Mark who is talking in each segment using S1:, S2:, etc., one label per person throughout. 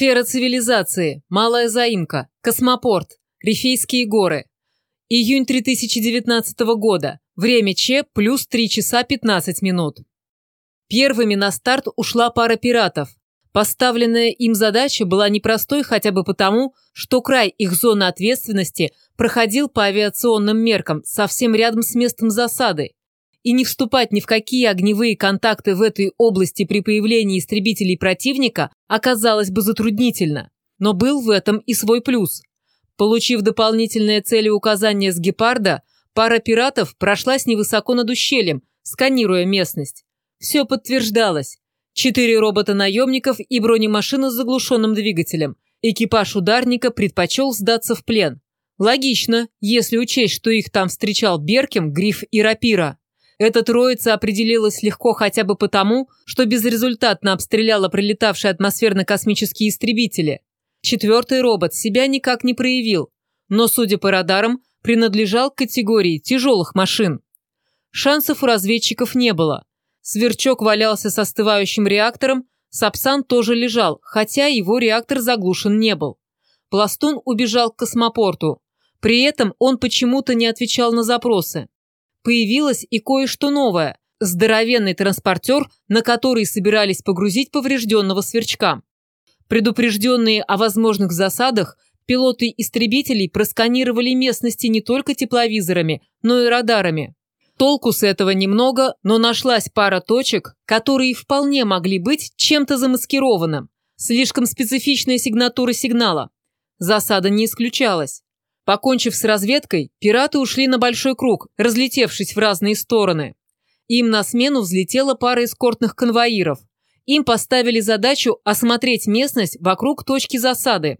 S1: Сфера цивилизации. Малая заимка. Космопорт. Рифейские горы. Июнь 2019 года. Время Ч плюс 3 часа 15 минут. Первыми на старт ушла пара пиратов. Поставленная им задача была непростой хотя бы потому, что край их зоны ответственности проходил по авиационным меркам совсем рядом с местом засады. И не вступать ни в какие огневые контакты в этой области при появлении истребителей противника оказалось бы затруднительно. Но был в этом и свой плюс. Получив дополнительное целеуказание с гепарда, пара пиратов прошлась невысоко над ущельем, сканируя местность. Все подтверждалось. Четыре робота-наемников и бронемашина с заглушенным двигателем. Экипаж ударника предпочел сдаться в плен. Логично, если учесть, что их там встречал Беркем, Гриф и Рапира. Эта троица определилась легко хотя бы потому, что безрезультатно обстреляла прилетавшие атмосферно-космические истребители. Четвертый робот себя никак не проявил, но, судя по радарам, принадлежал к категории тяжелых машин. Шансов у разведчиков не было. Сверчок валялся с остывающим реактором, Сапсан тоже лежал, хотя его реактор заглушен не был. Пластун убежал к космопорту. При этом он почему-то не отвечал на запросы. Появилось и кое-что новое – здоровенный транспортер, на который собирались погрузить поврежденного сверчка. Предупрежденные о возможных засадах, пилоты истребителей просканировали местности не только тепловизорами, но и радарами. Толку с этого немного, но нашлась пара точек, которые вполне могли быть чем-то замаскированным. Слишком специфичная сигнатура сигнала. Засада не исключалась. Покончив с разведкой, пираты ушли на большой круг, разлетевшись в разные стороны. Им на смену взлетела пара эскортных конвоиров. Им поставили задачу осмотреть местность вокруг точки засады.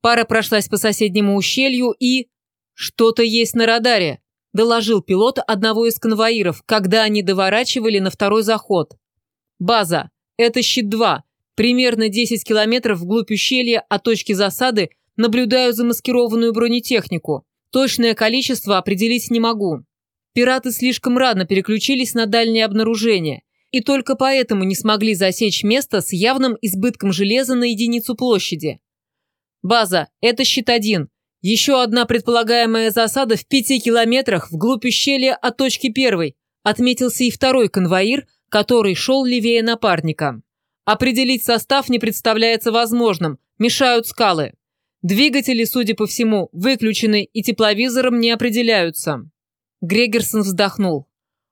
S1: Пара прошлась по соседнему ущелью и... Что-то есть на радаре доложил пилот одного из конвоиров, когда они доворачивали на второй заход. «База. Это щит-2. Примерно 10 километров вглубь ущелья от точки засады наблюдаю замаскированную бронетехнику. Точное количество определить не могу. Пираты слишком рано переключились на дальнее обнаружение, и только поэтому не смогли засечь место с явным избытком железа на единицу площади. База, это щит-1. Еще одна предполагаемая засада в пяти километрах вглубь ущелья от точки первой. Отметился и второй конвоир, который шел левее напарника. Определить состав не представляется возможным, мешают скалы. Двигатели, судя по всему, выключены и тепловизором не определяются. Грегерсон вздохнул.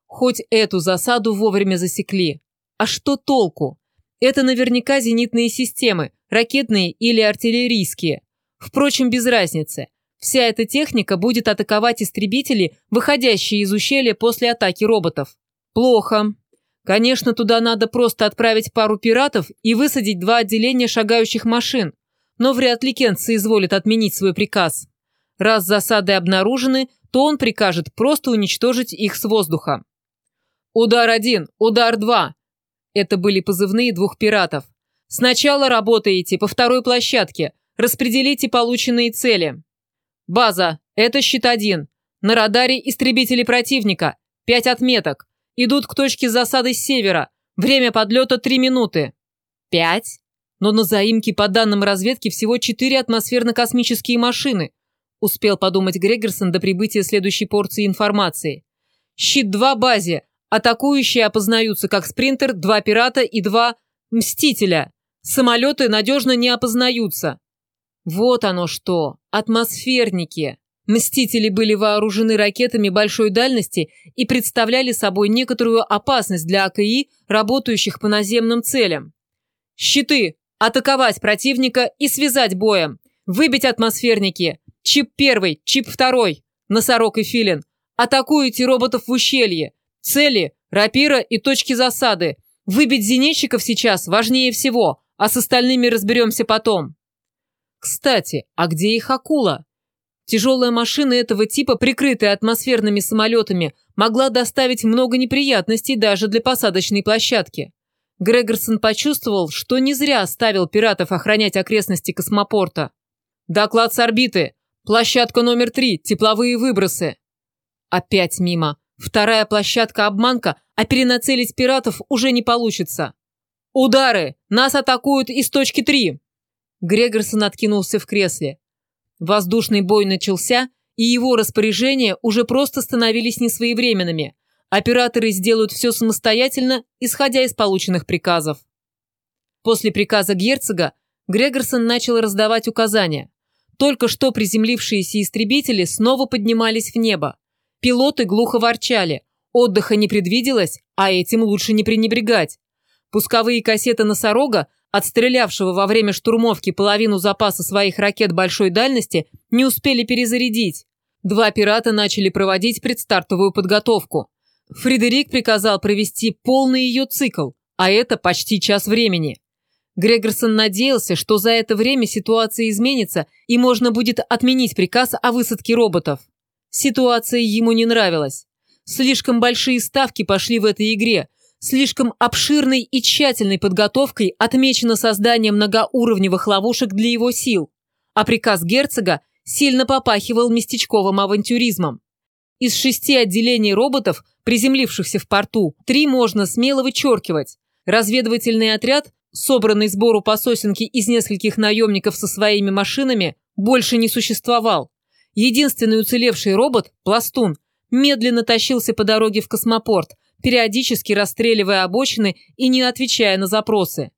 S1: Хоть эту засаду вовремя засекли. А что толку? Это наверняка зенитные системы, ракетные или артиллерийские. Впрочем, без разницы. Вся эта техника будет атаковать истребители, выходящие из ущелья после атаки роботов. Плохо. Конечно, туда надо просто отправить пару пиратов и высадить два отделения шагающих машин. Но вряд ли Кент соизволит отменить свой приказ. Раз засады обнаружены, то он прикажет просто уничтожить их с воздуха. «Удар один, удар два!» Это были позывные двух пиратов. «Сначала работаете по второй площадке, Распределите полученные цели. База. Это щит 1. На радаре истребители противника. Пять отметок. Идут к точке засады с севера. Время подлета 3 минуты. Пять? Но на заимке по данным разведки всего четыре атмосферно-космические машины. Успел подумать Грегерсон до прибытия следующей порции информации. Щит-2 базе. Атакующие опознаются как спринтер, два пирата и два мстителя. Самолеты надежно не опознаются. Вот оно что, атмосферники. Мстители были вооружены ракетами большой дальности и представляли собой некоторую опасность для АКИ, работающих по наземным целям. Щиты! Атаковать противника и связать боем. Выбить атмосферники. Чип первый, чип второй. Носорог и филин. Атакуйте роботов в ущелье. Цели, рапира и точки засады. Выбить зенитчиков сейчас важнее всего, а с остальными разберемся потом. Кстати, а где их акула? Тяжелая машина этого типа, прикрытая атмосферными самолетами, могла доставить много неприятностей даже для посадочной площадки. Грегорсон почувствовал, что не зря оставил пиратов охранять окрестности космопорта. «Доклад с орбиты! Площадка номер три, тепловые выбросы!» Опять мимо. Вторая площадка обманка, а перенацелить пиратов уже не получится. «Удары! Нас атакуют из точки три!» Грегорсон откинулся в кресле. Воздушный бой начался, и его распоряжения уже просто становились несвоевременными. Операторы сделают все самостоятельно, исходя из полученных приказов. После приказа герцога Грегорсон начал раздавать указания. Только что приземлившиеся истребители снова поднимались в небо. Пилоты глухо ворчали. Отдыха не предвиделось, а этим лучше не пренебрегать. Пусковые кассеты «Носорога», отстрелявшего во время штурмовки половину запаса своих ракет большой дальности, не успели перезарядить. Два пирата начали проводить предстартовую подготовку. Фредерик приказал провести полный ее цикл, а это почти час времени. Грегорсон надеялся, что за это время ситуация изменится и можно будет отменить приказ о высадке роботов. Ситуация ему не нравилась. Слишком большие ставки пошли в этой игре, слишком обширной и тщательной подготовкой отмечено создание многоуровневых ловушек для его сил, а приказ герцога сильно попахивал местечковым авантюризмом. Из шести отделений роботов, приземлившихся в порту, три можно смело вычеркивать. Разведывательный отряд, собранный сбору по сосенке из нескольких наемников со своими машинами, больше не существовал. Единственный уцелевший робот, Пластун, медленно тащился по дороге в космопорт, периодически расстреливая обочины и не отвечая на запросы.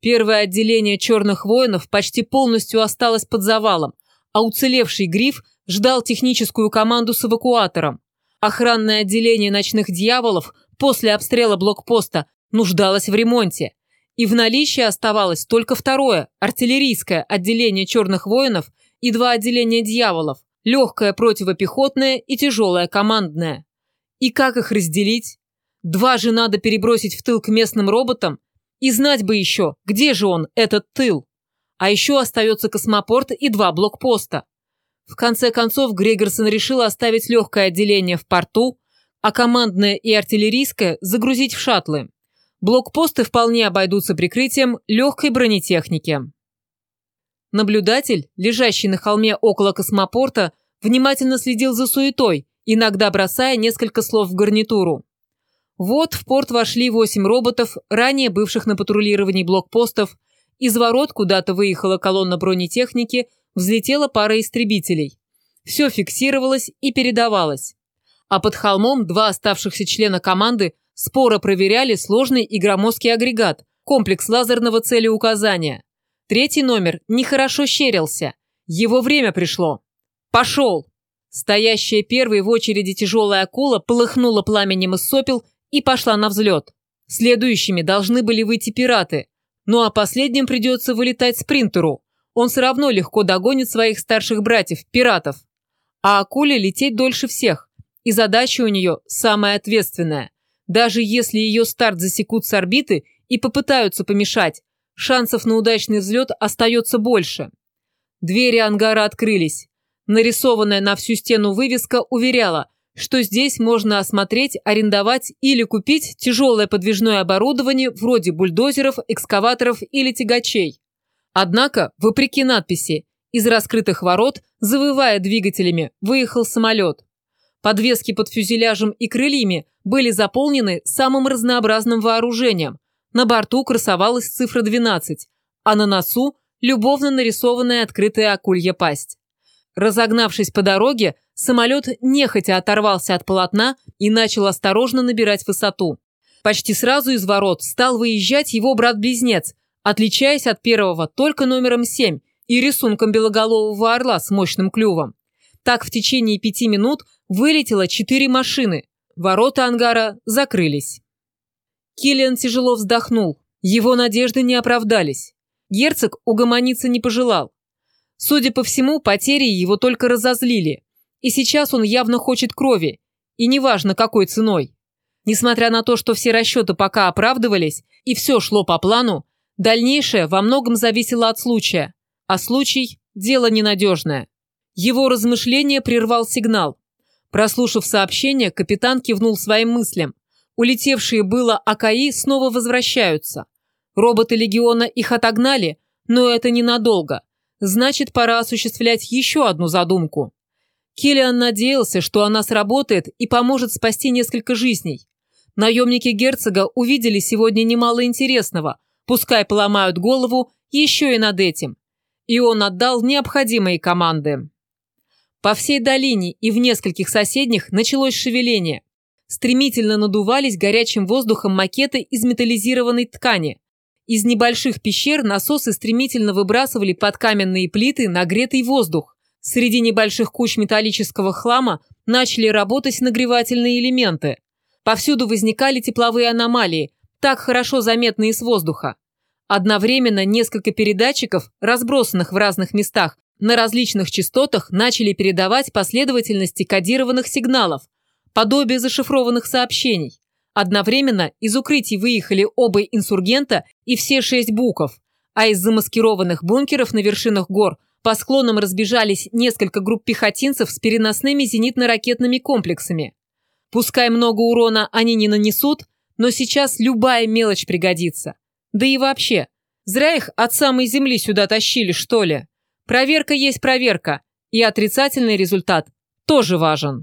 S1: Первое отделение черных воинов почти полностью осталось под завалом, а уцелевший гриф ждал техническую команду с эвакуатором. Охранное отделение ночных дьяволов после обстрела блокпоста нуждалось в ремонте. И в наличии оставалось только второе, артиллерийское отделение черных воинов и два отделения дьяволов, легкое противопехотное и тяжелое командное. И как их разделить? Два же надо перебросить в тыл к местным роботам. И знать бы еще, где же он, этот тыл. А еще остается космопорт и два блокпоста. В конце концов, Грегорсон решил оставить легкое отделение в порту, а командное и артиллерийское загрузить в шаттлы. Блокпосты вполне обойдутся прикрытием легкой бронетехники. Наблюдатель, лежащий на холме около космопорта, внимательно следил за суетой, иногда бросая несколько слов в гарнитуру. Вот в порт вошли восемь роботов, ранее бывших на патрулировании блокпостов. Из ворот куда-то выехала колонна бронетехники, взлетела пара истребителей. Все фиксировалось и передавалось. А под холмом два оставшихся члена команды споро проверяли сложный и громоздкий агрегат, комплекс лазерного целеуказания. Третий номер нехорошо щерился. Его время пришло. Пошел! Стоящая первой в очереди тяжелая акула полыхнула пламенем из сопел и пошла на взлет. Следующими должны были выйти пираты. Ну а последним придется вылетать спринтеру. Он все равно легко догонит своих старших братьев, пиратов. А акуле лететь дольше всех. И задача у нее самая ответственная. Даже если ее старт засекут с орбиты и попытаются помешать, шансов на удачный взлет остается больше. Двери ангара открылись. Нарисованная на всю стену вывеска уверяла – что здесь можно осмотреть, арендовать или купить тяжелое подвижное оборудование вроде бульдозеров, экскаваторов или тягачей. Однако, вопреки надписи, из раскрытых ворот, завывая двигателями, выехал самолет. Подвески под фюзеляжем и крыльями были заполнены самым разнообразным вооружением. На борту красовалась цифра 12, а на носу – любовно нарисованная открытая акулья пасть. Разогнавшись по дороге, самолет нехотя оторвался от полотна и начал осторожно набирать высоту. Почти сразу из ворот стал выезжать его брат-близнец, отличаясь от первого только номером 7 и рисунком белоголового орла с мощным клювом. Так в течение пяти минут вылетело четыре машины. Ворота ангара закрылись. Киллиан тяжело вздохнул. Его надежды не оправдались. Герцог угомониться не пожелал. Судя по всему, потери его только разозлили. И сейчас он явно хочет крови. И неважно, какой ценой. Несмотря на то, что все расчеты пока оправдывались, и все шло по плану, дальнейшее во многом зависело от случая. А случай – дело ненадежное. Его размышление прервал сигнал. Прослушав сообщение, капитан кивнул своим мыслям. Улетевшие было АКИ снова возвращаются. Роботы Легиона их отогнали, но это ненадолго. Значит, пора осуществлять еще одну задумку. Киллиан надеялся, что она сработает и поможет спасти несколько жизней. Наемники герцога увидели сегодня немало интересного, пускай поломают голову еще и над этим. и он отдал необходимые команды. По всей долине и в нескольких соседних началось шевеление. Стремительно надувались горячим воздухом макеты из металлизированной ткани. Из небольших пещер насосы стремительно выбрасывали под каменные плиты нагретый воздух. Среди небольших куч металлического хлама начали работать нагревательные элементы. Повсюду возникали тепловые аномалии, так хорошо заметные с воздуха. Одновременно несколько передатчиков, разбросанных в разных местах, на различных частотах начали передавать последовательности кодированных сигналов, подобие зашифрованных сообщений. Одновременно из укрытий выехали оба инсургента и все шесть буков, а из замаскированных бункеров на вершинах гор по склонам разбежались несколько групп пехотинцев с переносными зенитно-ракетными комплексами. Пускай много урона они не нанесут, но сейчас любая мелочь пригодится. Да и вообще, зря их от самой земли сюда тащили, что ли? Проверка есть проверка, и отрицательный результат тоже важен.